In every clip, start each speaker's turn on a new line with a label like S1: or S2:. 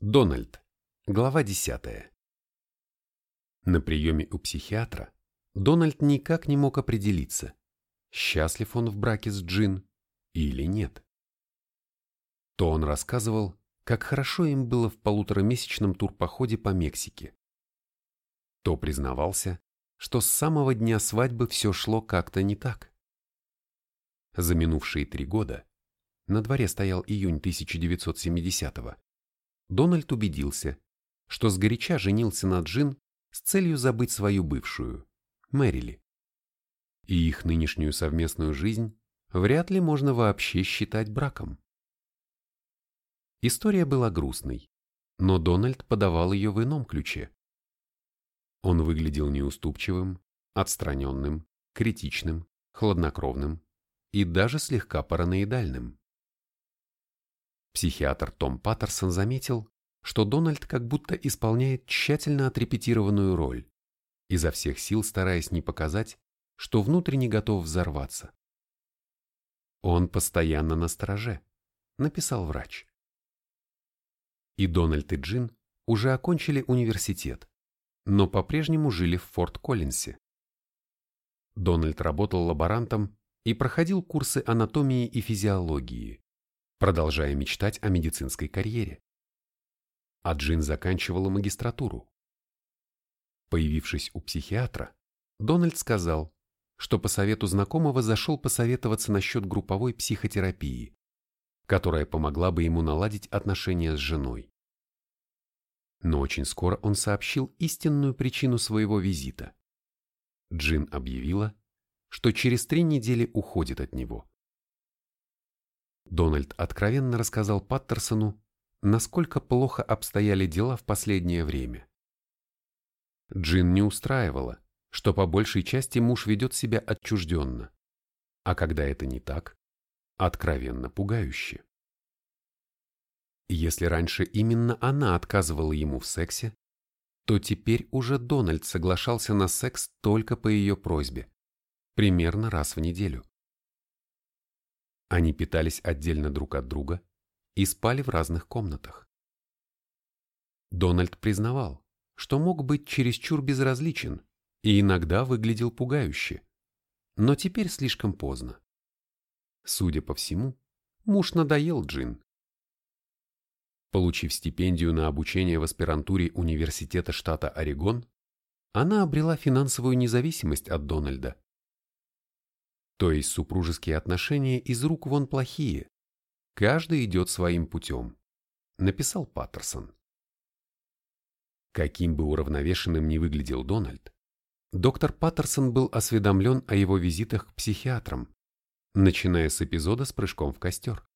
S1: Дональд. Глава 10. На приеме у психиатра Дональд никак не мог определиться, счастлив он в браке с Джин или нет. То он рассказывал, как хорошо им было в полуторамесячном турпоходе по Мексике. То признавался, что с самого дня свадьбы все шло как-то не так. За минувшие три года, на дворе стоял июнь 1970-го, Дональд убедился, что сгоряча женился на Джин с целью забыть свою бывшую, Мэрили. И их нынешнюю совместную жизнь вряд ли можно вообще считать браком. История была грустной, но Дональд подавал ее в ином ключе. Он выглядел неуступчивым, отстраненным, критичным, хладнокровным и даже слегка параноидальным. Психиатр Том Паттерсон заметил, что Дональд как будто исполняет тщательно отрепетированную роль, изо всех сил стараясь не показать, что внутренне готов взорваться. «Он постоянно на стороже», — написал врач. И Дональд и Джин уже окончили университет, но по-прежнему жили в Форт-Коллинсе. Дональд работал лаборантом и проходил курсы анатомии и физиологии, продолжая мечтать о медицинской карьере. А Джин заканчивала магистратуру. Появившись у психиатра, Дональд сказал, что по совету знакомого зашел посоветоваться насчет групповой психотерапии, которая помогла бы ему наладить отношения с женой. Но очень скоро он сообщил истинную причину своего визита. Джин объявила, что через три недели уходит от него. Дональд откровенно рассказал Паттерсону, насколько плохо обстояли дела в последнее время. Джин не устраивала, что по большей части муж ведет себя отчужденно, а когда это не так, откровенно пугающе. Если раньше именно она отказывала ему в сексе, то теперь уже Дональд соглашался на секс только по ее просьбе, примерно раз в неделю. Они питались отдельно друг от друга и спали в разных комнатах. Дональд признавал, что мог быть чересчур безразличен и иногда выглядел пугающе, но теперь слишком поздно. Судя по всему, муж надоел Джин. Получив стипендию на обучение в аспирантуре Университета штата Орегон, она обрела финансовую независимость от Дональда то есть супружеские отношения из рук вон плохие. Каждый идет своим путем, написал Паттерсон. Каким бы уравновешенным ни выглядел Дональд, доктор Паттерсон был осведомлен о его визитах к психиатрам, начиная с эпизода с прыжком в костер.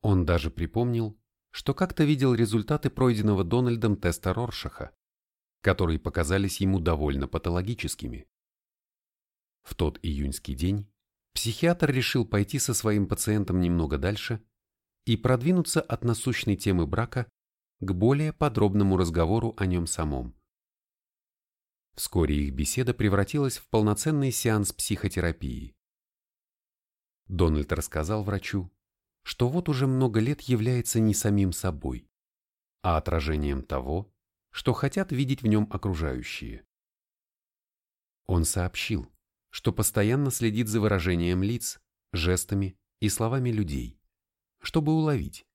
S1: Он даже припомнил, что как-то видел результаты пройденного Дональдом теста Роршаха, которые показались ему довольно патологическими. В тот июньский день психиатр решил пойти со своим пациентом немного дальше и продвинуться от насущной темы брака к более подробному разговору о нем самом. Вскоре их беседа превратилась в полноценный сеанс психотерапии. Дональд рассказал врачу, что вот уже много лет является не самим собой, а отражением того, что хотят видеть в нем окружающие. Он сообщил, что постоянно следит за выражением лиц, жестами и словами людей, чтобы уловить,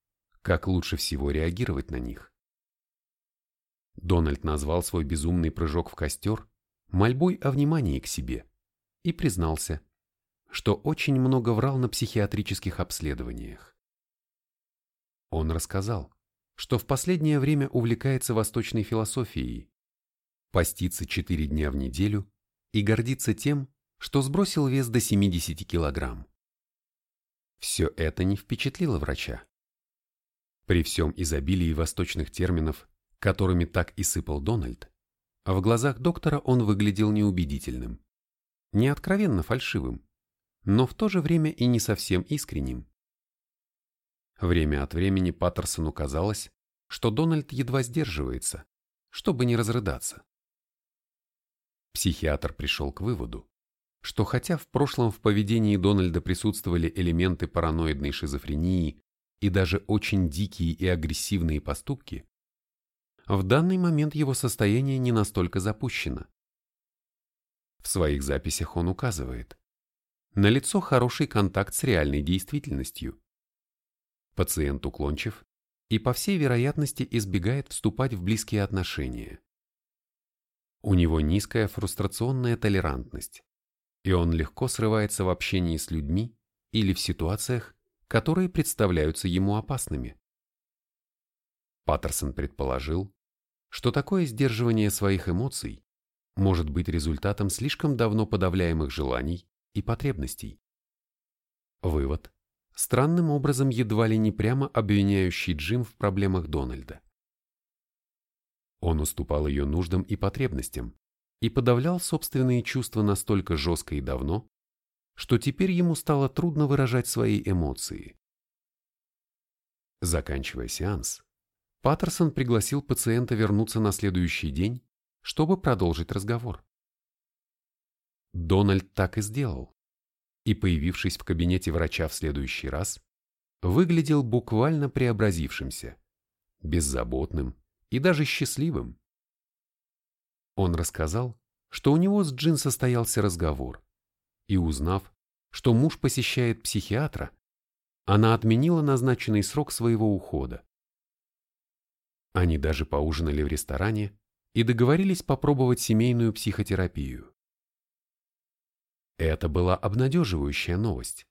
S1: как лучше всего реагировать на них. Дональд назвал свой безумный прыжок в костер мольбой о внимании к себе и признался, что очень много врал на психиатрических обследованиях. Он рассказал, что в последнее время увлекается восточной философией, постится четыре дня в неделю и гордится тем, что сбросил вес до 70 килограмм. Все это не впечатлило врача. При всем изобилии восточных терминов, которыми так и сыпал Дональд, в глазах доктора он выглядел неубедительным, не откровенно фальшивым, но в то же время и не совсем искренним. Время от времени Паттерсону казалось, что Дональд едва сдерживается, чтобы не разрыдаться. Психиатр пришел к выводу, что хотя в прошлом в поведении Дональда присутствовали элементы параноидной шизофрении и даже очень дикие и агрессивные поступки, в данный момент его состояние не настолько запущено. В своих записях он указывает, налицо хороший контакт с реальной действительностью. Пациент уклончив и, по всей вероятности, избегает вступать в близкие отношения. У него низкая фрустрационная толерантность, и он легко срывается в общении с людьми или в ситуациях, которые представляются ему опасными. Паттерсон предположил, что такое сдерживание своих эмоций может быть результатом слишком давно подавляемых желаний и потребностей. Вывод, странным образом едва ли не прямо обвиняющий Джим в проблемах Дональда. Он уступал ее нуждам и потребностям и подавлял собственные чувства настолько жестко и давно, что теперь ему стало трудно выражать свои эмоции. Заканчивая сеанс, Паттерсон пригласил пациента вернуться на следующий день, чтобы продолжить разговор. Дональд так и сделал, и, появившись в кабинете врача в следующий раз, выглядел буквально преобразившимся, беззаботным и даже счастливым. Он рассказал, что у него с Джин состоялся разговор, и узнав, что муж посещает психиатра, она отменила назначенный срок своего ухода. Они даже поужинали в ресторане и договорились попробовать семейную психотерапию. Это была обнадеживающая новость,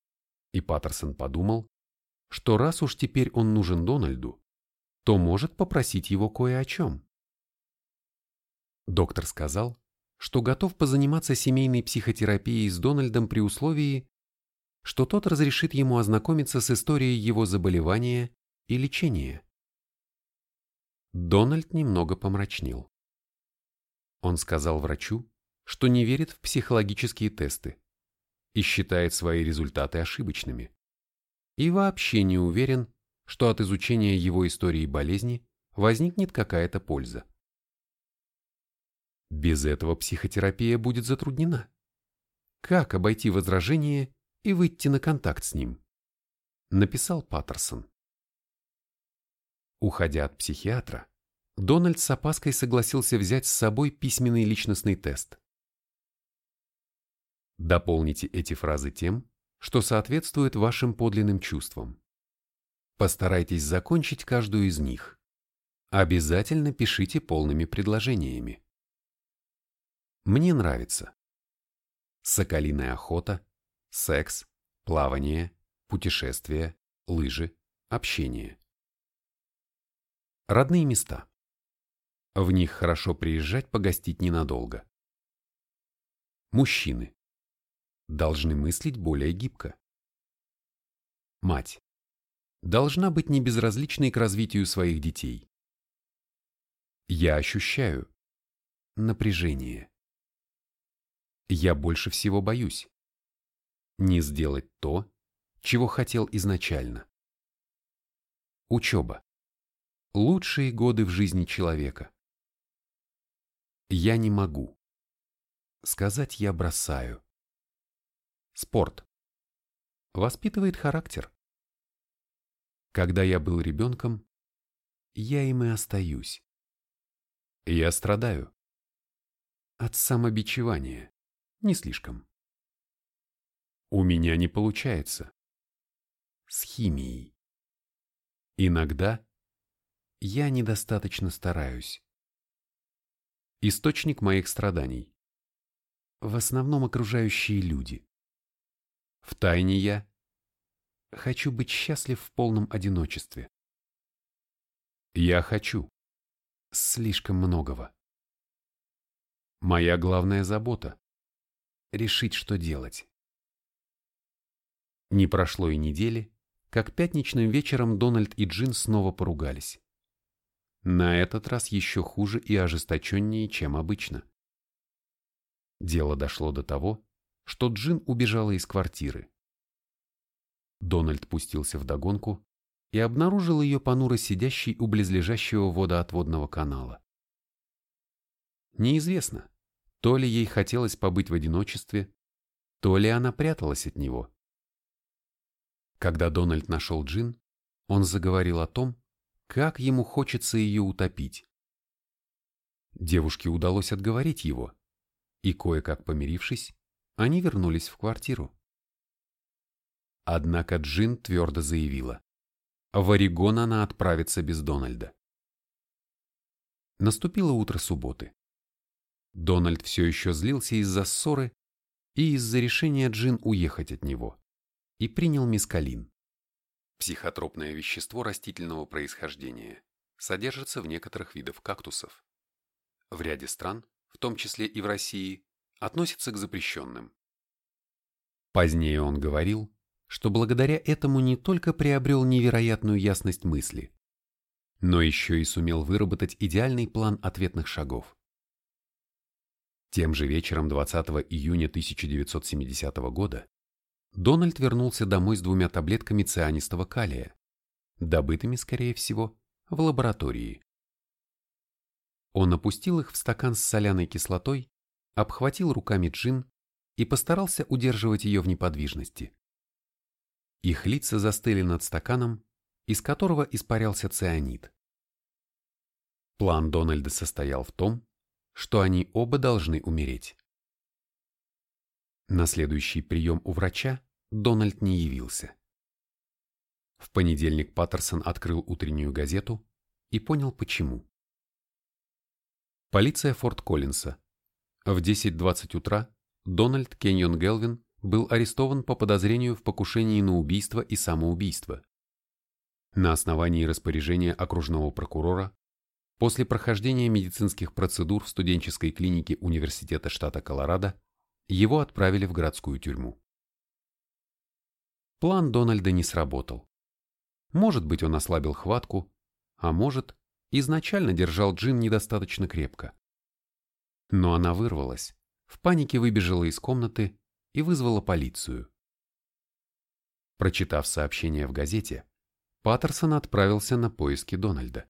S1: и Паттерсон подумал, что раз уж теперь он нужен Дональду, то может попросить его кое о чем. Доктор сказал, что готов позаниматься семейной психотерапией с Дональдом при условии, что тот разрешит ему ознакомиться с историей его заболевания и лечения. Дональд немного помрачнел. Он сказал врачу, что не верит в психологические тесты и считает свои результаты ошибочными. И вообще не уверен, что от изучения его истории болезни возникнет какая-то польза. Без этого психотерапия будет затруднена. Как обойти возражение и выйти на контакт с ним? Написал Паттерсон. Уходя от психиатра, Дональд с опаской согласился взять с собой письменный личностный тест. Дополните эти фразы тем, что соответствует вашим подлинным чувствам. Постарайтесь закончить каждую из них. Обязательно пишите полными предложениями. Мне нравится. Соколиная охота, секс, плавание, путешествия, лыжи, общение. Родные места. В них хорошо приезжать погостить ненадолго. Мужчины. Должны мыслить более гибко. Мать должна быть не безразличной к развитию своих детей. Я ощущаю напряжение. Я больше всего боюсь не сделать то, чего хотел изначально. Учеба. Лучшие годы в жизни человека. Я не могу. Сказать я бросаю. Спорт. Воспитывает характер. Когда я был ребенком, я им и остаюсь. Я страдаю. От самобичевания. Не слишком. У меня не получается. С химией. Иногда я недостаточно стараюсь. Источник моих страданий. В основном окружающие люди. В тайне я хочу быть счастлив в полном одиночестве. Я хочу слишком многого. Моя главная забота – решить, что делать. Не прошло и недели, как пятничным вечером Дональд и Джин снова поругались. На этот раз еще хуже и ожесточеннее, чем обычно. Дело дошло до того, что Джин убежала из квартиры. Дональд пустился в догонку и обнаружил ее понуро сидящей у близлежащего водоотводного канала. Неизвестно, то ли ей хотелось побыть в одиночестве, то ли она пряталась от него. Когда Дональд нашел Джин, он заговорил о том, как ему хочется ее утопить. Девушке удалось отговорить его, и кое-как помирившись, они вернулись в квартиру. Однако Джин твердо заявила, в Орегон она отправится без Дональда. Наступило утро субботы. Дональд все еще злился из-за ссоры и из-за решения Джин уехать от него, и принял мискалин. Психотропное вещество растительного происхождения содержится в некоторых видах кактусов. В ряде стран, в том числе и в России, относится к запрещенным. Позднее он говорил, что благодаря этому не только приобрел невероятную ясность мысли, но еще и сумел выработать идеальный план ответных шагов. Тем же вечером 20 июня 1970 года Дональд вернулся домой с двумя таблетками цианистого калия, добытыми, скорее всего, в лаборатории. Он опустил их в стакан с соляной кислотой, обхватил руками джин и постарался удерживать ее в неподвижности. Их лица застыли над стаканом, из которого испарялся цианид. План Дональда состоял в том, что они оба должны умереть. На следующий прием у врача Дональд не явился. В понедельник Паттерсон открыл утреннюю газету и понял почему. Полиция Форт Коллинса. В 10.20 утра Дональд Кеньон Гелвин был арестован по подозрению в покушении на убийство и самоубийство. На основании распоряжения окружного прокурора после прохождения медицинских процедур в студенческой клинике Университета штата Колорадо его отправили в городскую тюрьму. План Дональда не сработал. Может быть, он ослабил хватку, а может, изначально держал Джин недостаточно крепко. Но она вырвалась, в панике выбежала из комнаты и вызвала полицию. Прочитав сообщение в газете, Паттерсон отправился на поиски Дональда.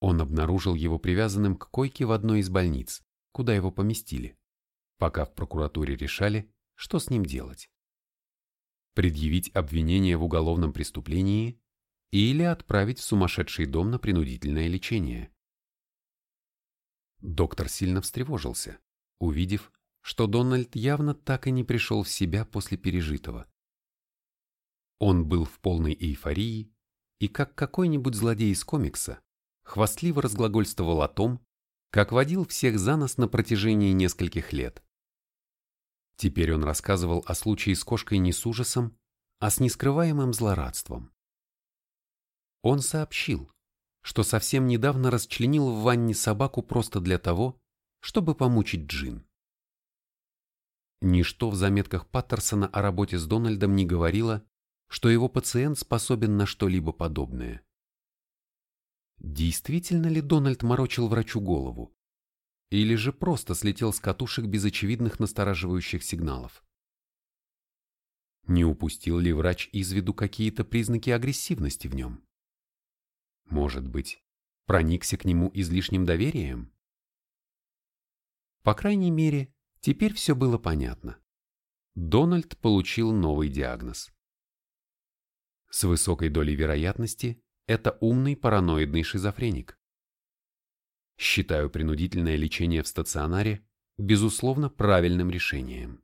S1: Он обнаружил его привязанным к койке в одной из больниц, куда его поместили, пока в прокуратуре решали, что с ним делать. Предъявить обвинение в уголовном преступлении или отправить в сумасшедший дом на принудительное лечение. Доктор сильно встревожился, увидев, что Дональд явно так и не пришел в себя после пережитого. Он был в полной эйфории и, как какой-нибудь злодей из комикса, хвастливо разглагольствовал о том, как водил всех за нос на протяжении нескольких лет. Теперь он рассказывал о случае с кошкой не с ужасом, а с нескрываемым злорадством. Он сообщил, что совсем недавно расчленил в ванне собаку просто для того, чтобы помучить Джин. Ничто в заметках Паттерсона о работе с Дональдом не говорило, что его пациент способен на что-либо подобное. Действительно ли Дональд морочил врачу голову? Или же просто слетел с катушек без очевидных настораживающих сигналов? Не упустил ли врач из виду какие-то признаки агрессивности в нем? Может быть, проникся к нему излишним доверием? По крайней мере, теперь все было понятно. Дональд получил новый диагноз. С высокой долей вероятности это умный параноидный шизофреник. Считаю принудительное лечение в стационаре, безусловно, правильным решением.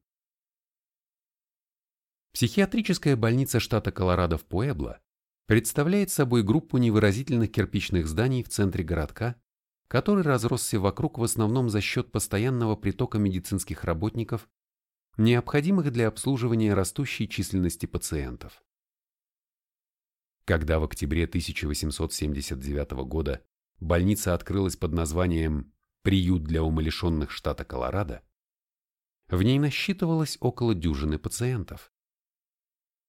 S1: Психиатрическая больница штата Колорадо в Пуэбло представляет собой группу невыразительных кирпичных зданий в центре городка, который разросся вокруг в основном за счет постоянного притока медицинских работников, необходимых для обслуживания растущей численности пациентов. Когда в октябре 1879 года больница открылась под названием «Приют для умалишенных штата Колорадо», в ней насчитывалось около дюжины пациентов.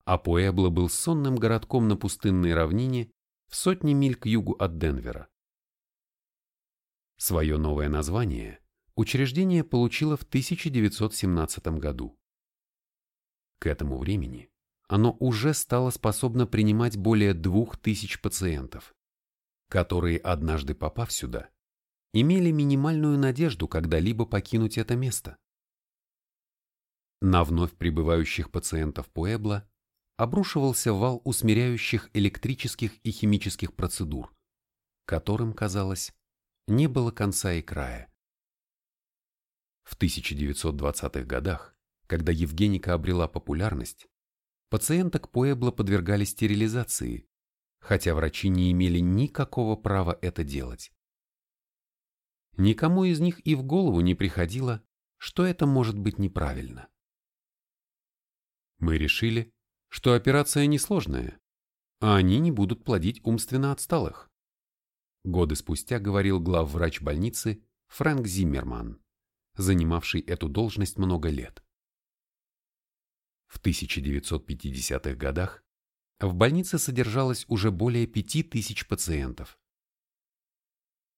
S1: А Пуэбло был сонным городком на пустынной равнине в сотни миль к югу от Денвера. Свое новое название учреждение получило в 1917 году. К этому времени оно уже стало способно принимать более двух тысяч пациентов, которые, однажды попав сюда, имели минимальную надежду когда-либо покинуть это место. На вновь прибывающих пациентов Пуэбла обрушивался вал усмиряющих электрических и химических процедур, которым, казалось, не было конца и края. В 1920-х годах, когда Евгеника обрела популярность, пациенток Пуэбло подвергали стерилизации, хотя врачи не имели никакого права это делать. Никому из них и в голову не приходило, что это может быть неправильно. Мы решили, что операция несложная, а они не будут плодить умственно отсталых. Годы спустя говорил главврач больницы Фрэнк Зиммерман, занимавший эту должность много лет. В 1950-х годах в больнице содержалось уже более 5000 пациентов.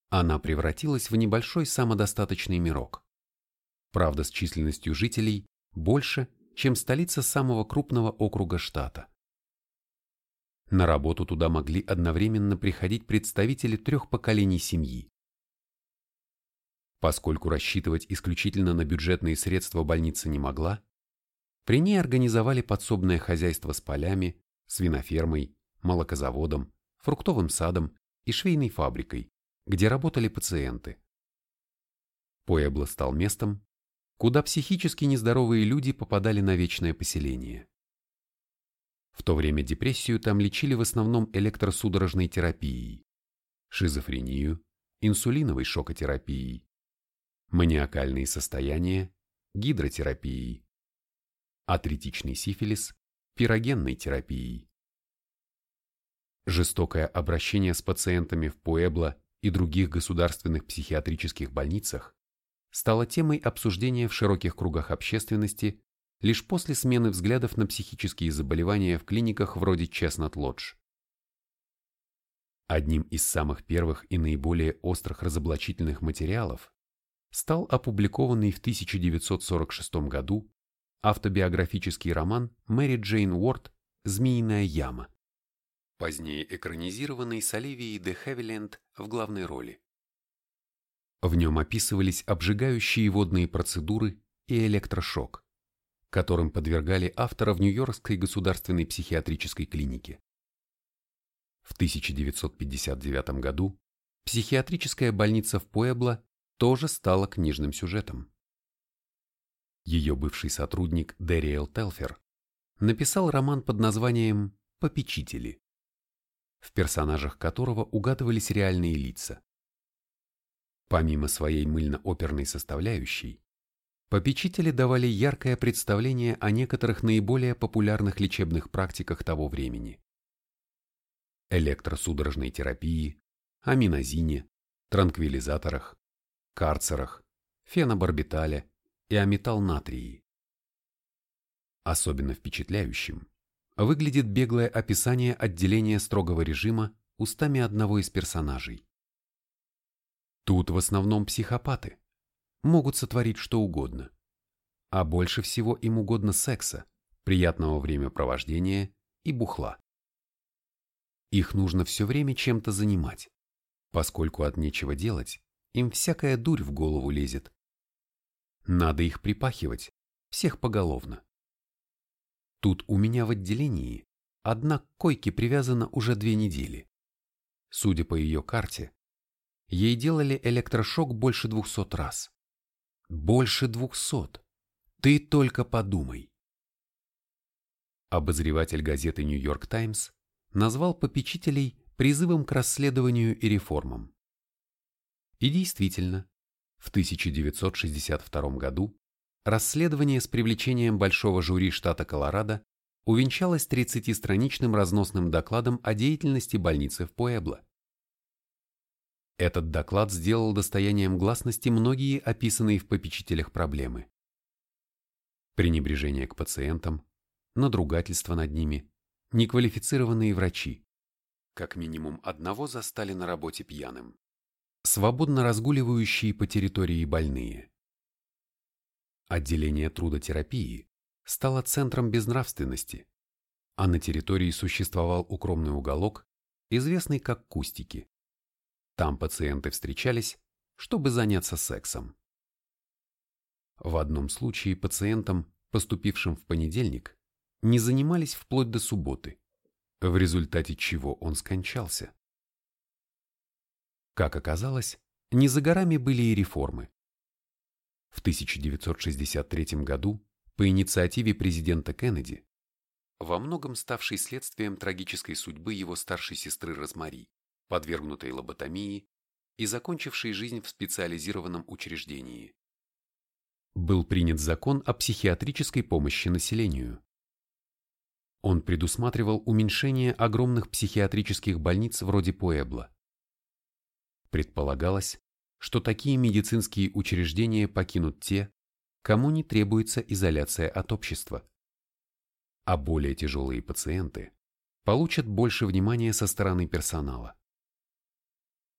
S1: Она превратилась в небольшой самодостаточный мирок. Правда, с численностью жителей больше, чем столица самого крупного округа штата. На работу туда могли одновременно приходить представители трех поколений семьи. Поскольку рассчитывать исключительно на бюджетные средства больница не могла, при ней организовали подсобное хозяйство с полями, свинофермой, молокозаводом, фруктовым садом и швейной фабрикой, где работали пациенты. Пуэбло стал местом, куда психически нездоровые люди попадали на вечное поселение. В то время депрессию там лечили в основном электросудорожной терапией, шизофрению, инсулиновой шокотерапией, маниакальные состояния, гидротерапией, атритичный сифилис, пирогенной терапией. Жестокое обращение с пациентами в Пуэбло и других государственных психиатрических больницах стала темой обсуждения в широких кругах общественности лишь после смены взглядов на психические заболевания в клиниках вроде Честнат Лодж. Одним из самых первых и наиболее острых разоблачительных материалов стал опубликованный в 1946 году автобиографический роман Мэри Джейн Уорд «Змеиная яма», позднее экранизированный с Оливией де Хевиленд в главной роли. В нем описывались обжигающие водные процедуры и электрошок, которым подвергали автора в Нью-Йоркской государственной психиатрической клинике. В 1959 году психиатрическая больница в Пуэбло тоже стала книжным сюжетом. Ее бывший сотрудник Дэриэл Телфер написал роман под названием «Попечители», в персонажах которого угадывались реальные лица. Помимо своей мыльно-оперной составляющей, попечители давали яркое представление о некоторых наиболее популярных лечебных практиках того времени. Электросудорожной терапии, аминозине, транквилизаторах, карцерах, фенобарбитале и аметалнатрии. Особенно впечатляющим выглядит беглое описание отделения строгого режима устами одного из персонажей. Тут в основном психопаты. Могут сотворить что угодно. А больше всего им угодно секса, приятного времяпровождения и бухла. Их нужно все время чем-то занимать, поскольку от нечего делать, им всякая дурь в голову лезет. Надо их припахивать, всех поголовно. Тут у меня в отделении одна к койке привязана уже две недели. Судя по ее карте, Ей делали электрошок больше двухсот раз. Больше двухсот. Ты только подумай. Обозреватель газеты «Нью-Йорк Таймс» назвал попечителей призывом к расследованию и реформам. И действительно, в 1962 году расследование с привлечением большого жюри штата Колорадо увенчалось 30-страничным разносным докладом о деятельности больницы в Пуэбло. Этот доклад сделал достоянием гласности многие описанные в попечителях проблемы. Пренебрежение к пациентам, надругательство над ними, неквалифицированные врачи. Как минимум одного застали на работе пьяным. Свободно разгуливающие по территории больные. Отделение трудотерапии стало центром безнравственности, а на территории существовал укромный уголок, известный как Кустики. Там пациенты встречались, чтобы заняться сексом. В одном случае пациентам, поступившим в понедельник, не занимались вплоть до субботы, в результате чего он скончался. Как оказалось, не за горами были и реформы. В 1963 году по инициативе президента Кеннеди, во многом ставшей следствием трагической судьбы его старшей сестры Розмари, подвергнутой лоботомии и закончившей жизнь в специализированном учреждении. Был принят закон о психиатрической помощи населению. Он предусматривал уменьшение огромных психиатрических больниц вроде Пуэбла. Предполагалось, что такие медицинские учреждения покинут те, кому не требуется изоляция от общества. А более тяжелые пациенты получат больше внимания со стороны персонала.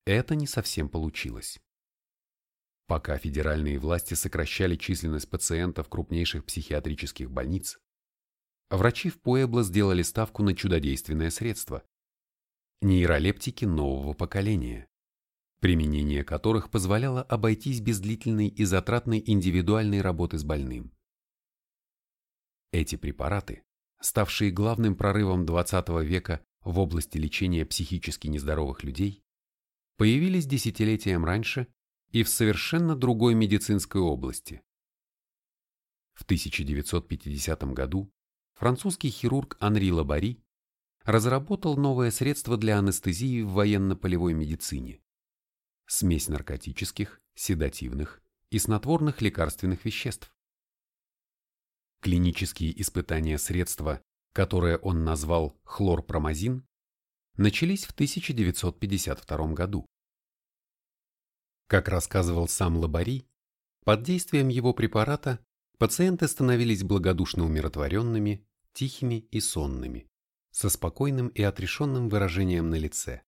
S1: Это не совсем получилось. Пока федеральные власти сокращали численность пациентов крупнейших психиатрических больниц, врачи в Пуэбло сделали ставку на чудодейственное средство – нейролептики нового поколения применение которых позволяло обойтись без длительной и затратной индивидуальной работы с больным. Эти препараты, ставшие главным прорывом XX века в области лечения психически нездоровых людей, появились десятилетием раньше и в совершенно другой медицинской области. В 1950 году французский хирург Анри Лабари разработал новое средство для анестезии в военно-полевой медицине смесь наркотических, седативных и снотворных лекарственных веществ. Клинические испытания средства, которое он назвал хлорпромазин, начались в 1952 году. Как рассказывал сам Лабари, под действием его препарата пациенты становились благодушно умиротворенными, тихими и сонными, со спокойным и отрешенным выражением на лице.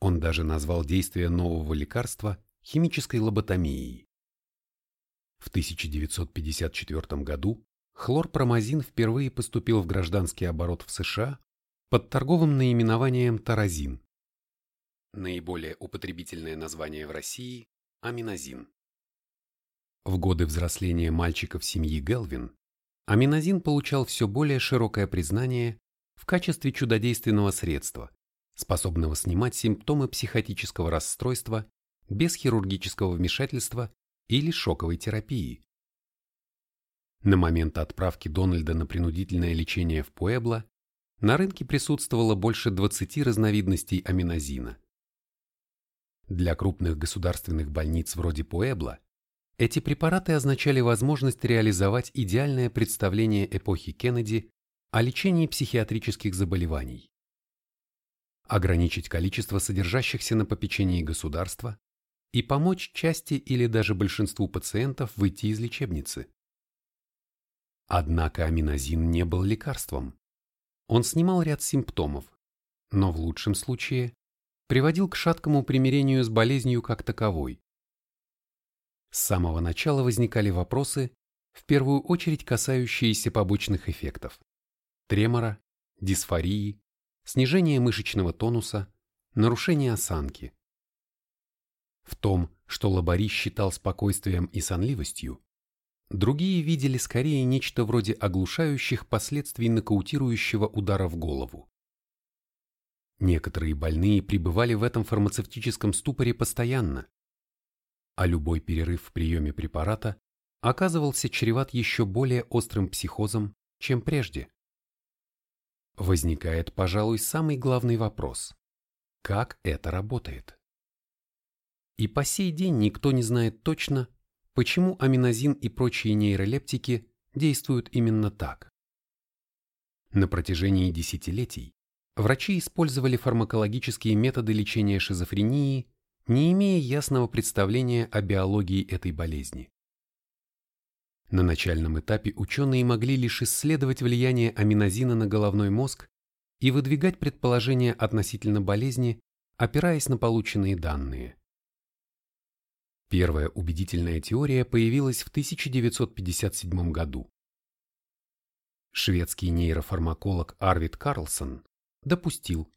S1: Он даже назвал действие нового лекарства химической лоботомией. В 1954 году хлорпромазин впервые поступил в гражданский оборот в США под торговым наименованием таразин. Наиболее употребительное название в России – аминозин. В годы взросления мальчиков семьи Гелвин аминозин получал все более широкое признание в качестве чудодейственного средства, способного снимать симптомы психотического расстройства без хирургического вмешательства или шоковой терапии. На момент отправки Дональда на принудительное лечение в Пуэбло на рынке присутствовало больше 20 разновидностей аминозина. Для крупных государственных больниц вроде Пуэбло эти препараты означали возможность реализовать идеальное представление эпохи Кеннеди о лечении психиатрических заболеваний ограничить количество содержащихся на попечении государства и помочь части или даже большинству пациентов выйти из лечебницы. Однако аминозин не был лекарством. Он снимал ряд симптомов, но в лучшем случае приводил к шаткому примирению с болезнью как таковой. С самого начала возникали вопросы, в первую очередь касающиеся побочных эффектов – тремора, дисфории, снижение мышечного тонуса, нарушение осанки. В том, что Лабари считал спокойствием и сонливостью, другие видели скорее нечто вроде оглушающих последствий нокаутирующего удара в голову. Некоторые больные пребывали в этом фармацевтическом ступоре постоянно, а любой перерыв в приеме препарата оказывался чреват еще более острым психозом, чем прежде. Возникает, пожалуй, самый главный вопрос. Как это работает? И по сей день никто не знает точно, почему аминозин и прочие нейролептики действуют именно так. На протяжении десятилетий врачи использовали фармакологические методы лечения шизофрении, не имея ясного представления о биологии этой болезни. На начальном этапе ученые могли лишь исследовать влияние аминозина на головной мозг и выдвигать предположения относительно болезни, опираясь на полученные данные. Первая убедительная теория появилась в 1957 году. Шведский нейрофармаколог Арвид Карлсон допустил,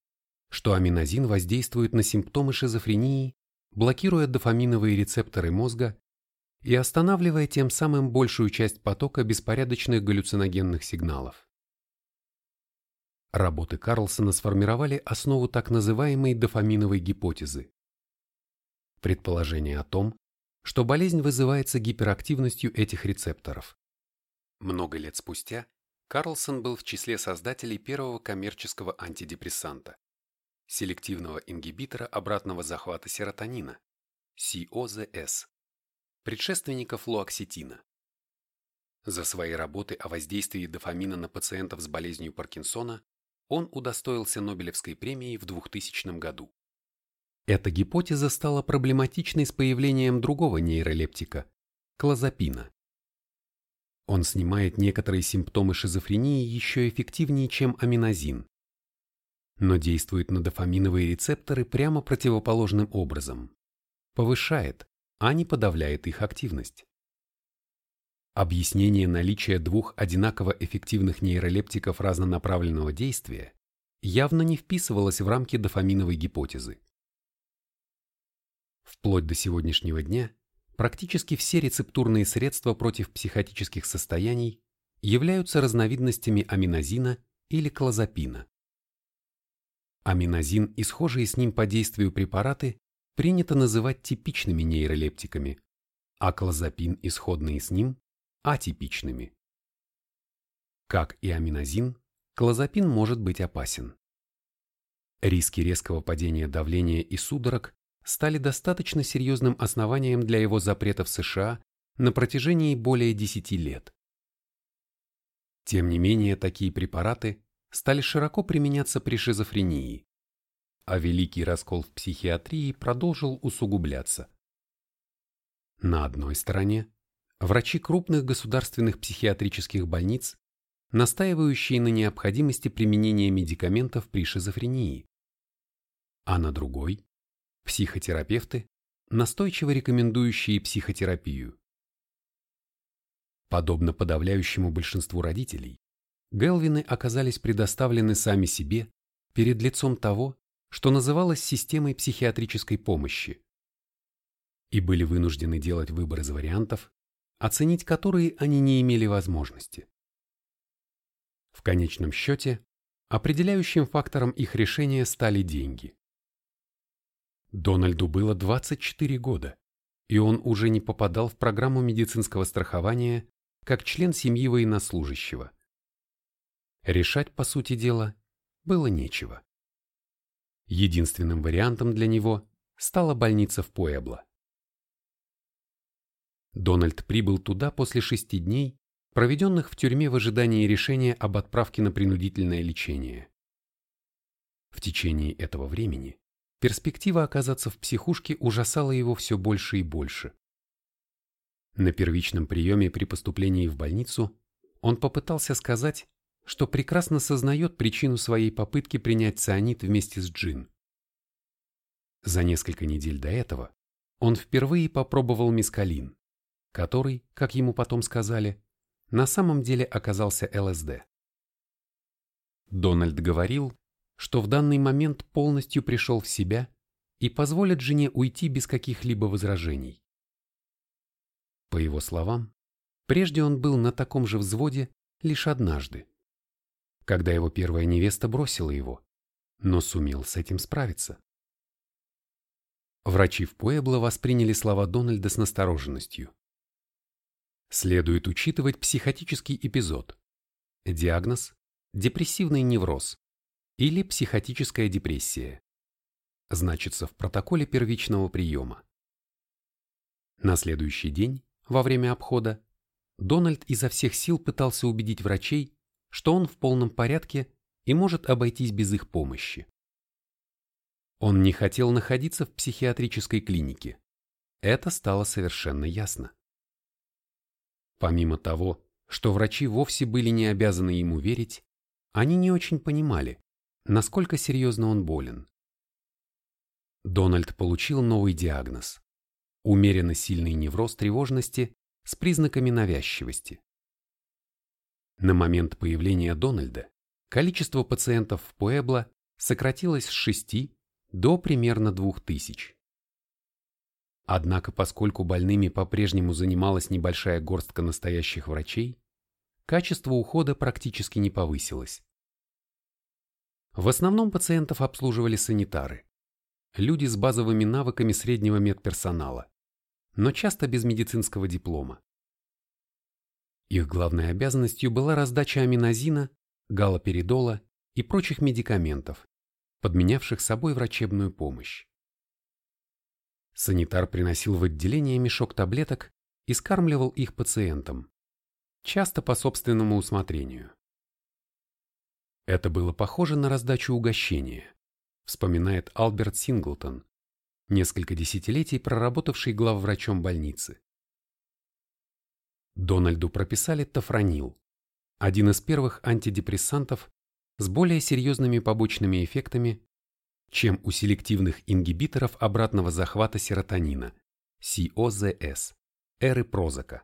S1: что аминозин воздействует на симптомы шизофрении, блокируя дофаминовые рецепторы мозга и останавливая тем самым большую часть потока беспорядочных галлюциногенных сигналов. Работы Карлсона сформировали основу так называемой дофаминовой гипотезы. Предположение о том, что болезнь вызывается гиперактивностью этих рецепторов. Много лет спустя Карлсон был в числе создателей первого коммерческого антидепрессанта – селективного ингибитора обратного захвата серотонина – COZS, предшественника флуоксетина. За свои работы о воздействии дофамина на пациентов с болезнью Паркинсона он удостоился Нобелевской премии в 2000 году. Эта гипотеза стала проблематичной с появлением другого нейролептика – клозапина. Он снимает некоторые симптомы шизофрении еще эффективнее, чем аминозин, но действует на дофаминовые рецепторы прямо противоположным образом, повышает, а не подавляет их активность. Объяснение наличия двух одинаково эффективных нейролептиков разнонаправленного действия явно не вписывалось в рамки дофаминовой гипотезы. Вплоть до сегодняшнего дня Практически все рецептурные средства против психотических состояний являются разновидностями аминозина или клозапина. Аминозин и схожие с ним по действию препараты принято называть типичными нейролептиками, а клозапин и с ним – атипичными. Как и аминозин, клозапин может быть опасен. Риски резкого падения давления и судорог стали достаточно серьезным основанием для его запрета в США на протяжении более 10 лет. Тем не менее, такие препараты стали широко применяться при шизофрении, а великий раскол в психиатрии продолжил усугубляться. На одной стороне врачи крупных государственных психиатрических больниц, настаивающие на необходимости применения медикаментов при шизофрении, а на другой психотерапевты, настойчиво рекомендующие психотерапию. Подобно подавляющему большинству родителей, Гелвины оказались предоставлены сами себе перед лицом того, что называлось системой психиатрической помощи, и были вынуждены делать выбор из вариантов, оценить которые они не имели возможности. В конечном счете, определяющим фактором их решения стали деньги. Дональду было 24 года, и он уже не попадал в программу медицинского страхования как член семьи военнослужащего. Решать, по сути дела, было нечего. Единственным вариантом для него стала больница в Пуэбло. Дональд прибыл туда после шести дней, проведенных в тюрьме в ожидании решения об отправке на принудительное лечение. В течение этого времени перспектива оказаться в психушке ужасала его все больше и больше. На первичном приеме при поступлении в больницу он попытался сказать, что прекрасно сознает причину своей попытки принять цианид вместе с джин. За несколько недель до этого он впервые попробовал мискалин, который, как ему потом сказали, на самом деле оказался ЛСД. Дональд говорил, что в данный момент полностью пришел в себя и позволит жене уйти без каких-либо возражений. По его словам, прежде он был на таком же взводе лишь однажды, когда его первая невеста бросила его, но сумел с этим справиться. Врачи в Пуэбло восприняли слова Дональда с настороженностью. Следует учитывать психотический эпизод. Диагноз – депрессивный невроз, или психотическая депрессия. Значится в протоколе первичного приема. На следующий день, во время обхода, Дональд изо всех сил пытался убедить врачей, что он в полном порядке и может обойтись без их помощи. Он не хотел находиться в психиатрической клинике. Это стало совершенно ясно. Помимо того, что врачи вовсе были не обязаны ему верить, они не очень понимали, насколько серьезно он болен. Дональд получил новый диагноз – умеренно сильный невроз тревожности с признаками навязчивости. На момент появления Дональда количество пациентов в Пуэбло сократилось с 6 до примерно 2000. Однако, поскольку больными по-прежнему занималась небольшая горстка настоящих врачей, качество ухода практически не повысилось. В основном пациентов обслуживали санитары, люди с базовыми навыками среднего медперсонала, но часто без медицинского диплома. Их главной обязанностью была раздача аминозина, галоперидола и прочих медикаментов, подменявших собой врачебную помощь. Санитар приносил в отделение мешок таблеток и скармливал их пациентам, часто по собственному усмотрению. Это было похоже на раздачу угощения, вспоминает Альберт Синглтон, несколько десятилетий проработавший главврачом больницы. Дональду прописали тофранил, один из первых антидепрессантов с более серьезными побочными эффектами, чем у селективных ингибиторов обратного захвата серотонина, COZS, эры Прозака.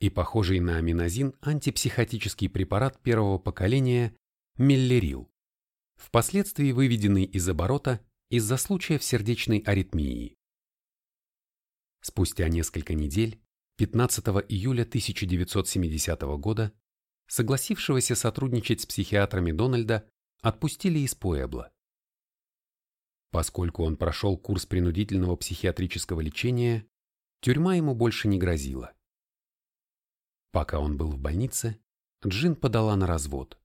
S1: И похожий на аминозин антипсихотический препарат первого поколения Миллерил, впоследствии выведенный из оборота из-за случаев сердечной аритмии. Спустя несколько недель, 15 июля 1970 года, согласившегося сотрудничать с психиатрами Дональда отпустили из Пуэбла. Поскольку он прошел курс принудительного психиатрического лечения, тюрьма ему больше не грозила. Пока он был в больнице, Джин подала на развод.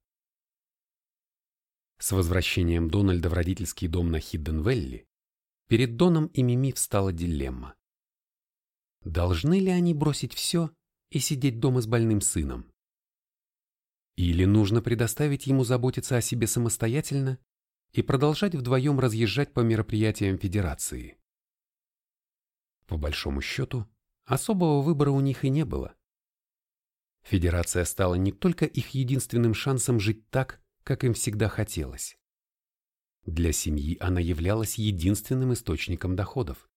S1: С возвращением Дональда в родительский дом на Хидденвелли перед Доном и Мими встала дилемма. Должны ли они бросить все и сидеть дома с больным сыном? Или нужно предоставить ему заботиться о себе самостоятельно и продолжать вдвоем разъезжать по мероприятиям Федерации? По большому счету, особого выбора у них и не было. Федерация стала не только их единственным шансом жить так, как им всегда хотелось. Для семьи она являлась единственным источником доходов.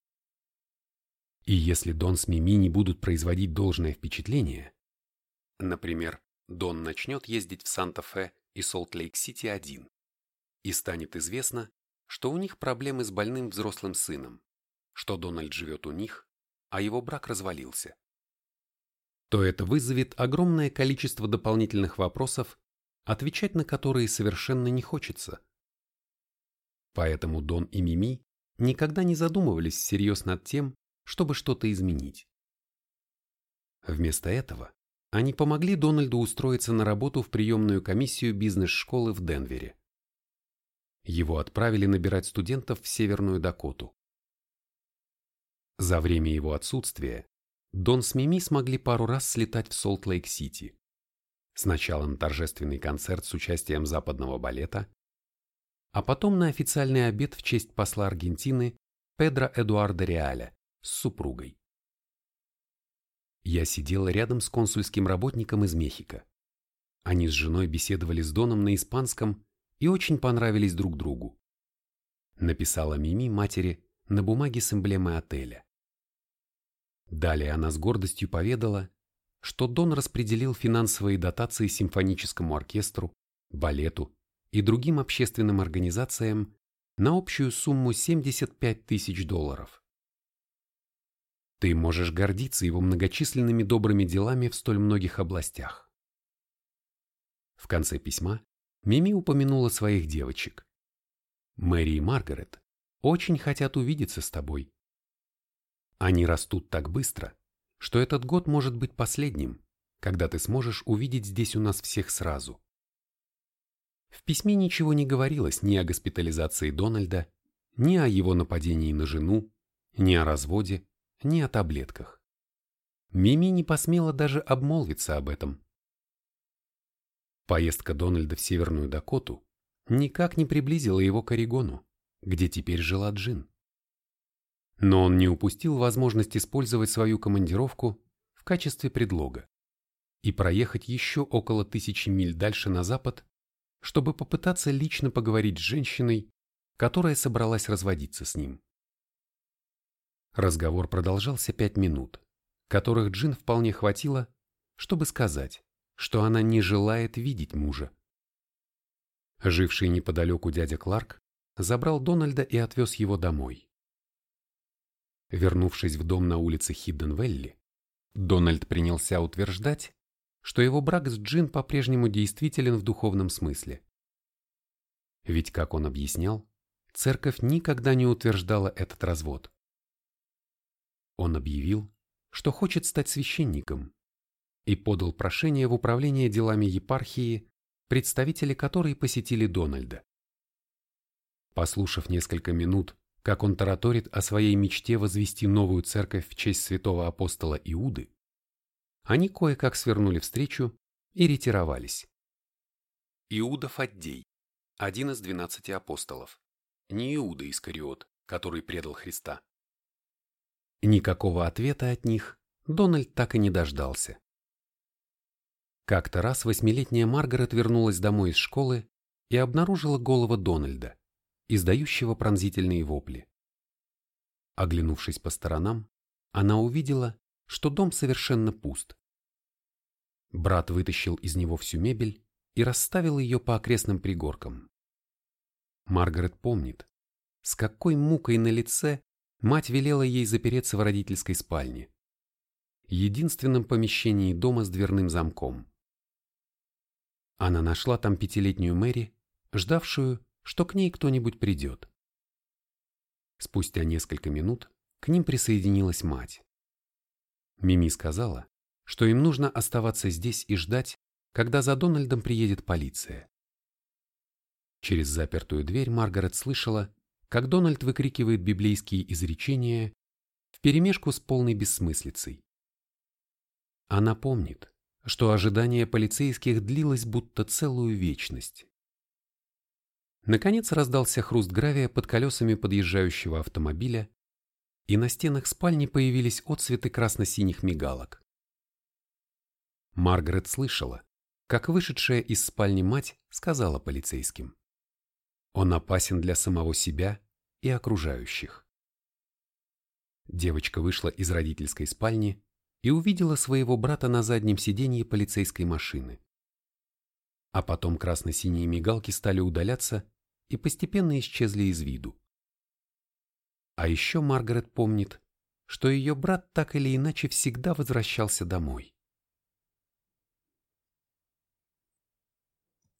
S1: И если Дон с Мими не будут производить должное впечатление, например, Дон начнет ездить в Санта-Фе и Солт-Лейк-Сити один, и станет известно, что у них проблемы с больным взрослым сыном, что Дональд живет у них, а его брак развалился, то это вызовет огромное количество дополнительных вопросов отвечать на которые совершенно не хочется. Поэтому Дон и Мими никогда не задумывались всерьез над тем, чтобы что-то изменить. Вместо этого они помогли Дональду устроиться на работу в приемную комиссию бизнес-школы в Денвере. Его отправили набирать студентов в Северную Дакоту. За время его отсутствия Дон с Мими смогли пару раз слетать в Солт-Лейк-Сити. Сначала на торжественный концерт с участием западного балета, а потом на официальный обед в честь посла Аргентины Педро Эдуарда Реаля с супругой. Я сидела рядом с консульским работником из Мехико. Они с женой беседовали с Доном на испанском и очень понравились друг другу. Написала Мими матери на бумаге с эмблемой отеля. Далее она с гордостью поведала, что Дон распределил финансовые дотации симфоническому оркестру, балету и другим общественным организациям на общую сумму 75 тысяч долларов. Ты можешь гордиться его многочисленными добрыми делами в столь многих областях. В конце письма Мими упомянула своих девочек. Мэри и Маргарет очень хотят увидеться с тобой. Они растут так быстро, что этот год может быть последним, когда ты сможешь увидеть здесь у нас всех сразу. В письме ничего не говорилось ни о госпитализации Дональда, ни о его нападении на жену, ни о разводе, ни о таблетках. Мими не посмела даже обмолвиться об этом. Поездка Дональда в Северную Дакоту никак не приблизила его к Орегону, где теперь жила Джин. Но он не упустил возможность использовать свою командировку в качестве предлога и проехать еще около тысячи миль дальше на запад, чтобы попытаться лично поговорить с женщиной, которая собралась разводиться с ним. Разговор продолжался пять минут, которых Джин вполне хватило, чтобы сказать, что она не желает видеть мужа. Живший неподалеку дядя Кларк забрал Дональда и отвез его домой. Вернувшись в дом на улице Хидденвелли, Дональд принялся утверждать, что его брак с Джин по-прежнему действителен в духовном смысле. Ведь, как он объяснял, церковь никогда не утверждала этот развод. Он объявил, что хочет стать священником, и подал прошение в управление делами епархии, представители которой посетили Дональда. Послушав несколько минут, как он тараторит о своей мечте возвести новую церковь в честь святого апостола Иуды, они кое-как свернули встречу и ретировались. Иуда Фаддей, один из двенадцати апостолов, не Иуда Искариот, который предал Христа. Никакого ответа от них Дональд так и не дождался. Как-то раз восьмилетняя Маргарет вернулась домой из школы и обнаружила голого Дональда, издающего пронзительные вопли. Оглянувшись по сторонам, она увидела, что дом совершенно пуст. Брат вытащил из него всю мебель и расставил ее по окрестным пригоркам. Маргарет помнит, с какой мукой на лице мать велела ей запереться в родительской спальне, единственном помещении дома с дверным замком. Она нашла там пятилетнюю Мэри, ждавшую, что к ней кто-нибудь придет. Спустя несколько минут к ним присоединилась мать. Мими сказала, что им нужно оставаться здесь и ждать, когда за Дональдом приедет полиция. Через запертую дверь Маргарет слышала, как Дональд выкрикивает библейские изречения вперемешку с полной бессмыслицей. Она помнит, что ожидание полицейских длилось будто целую вечность. Наконец раздался хруст гравия под колесами подъезжающего автомобиля, и на стенах спальни появились отсветы красно-синих мигалок. Маргарет слышала, как вышедшая из спальни мать сказала полицейским. Он опасен для самого себя и окружающих. Девочка вышла из родительской спальни и увидела своего брата на заднем сиденье полицейской машины. А потом красно-синие мигалки стали удаляться и постепенно исчезли из виду. А еще Маргарет помнит, что ее брат так или иначе всегда возвращался домой.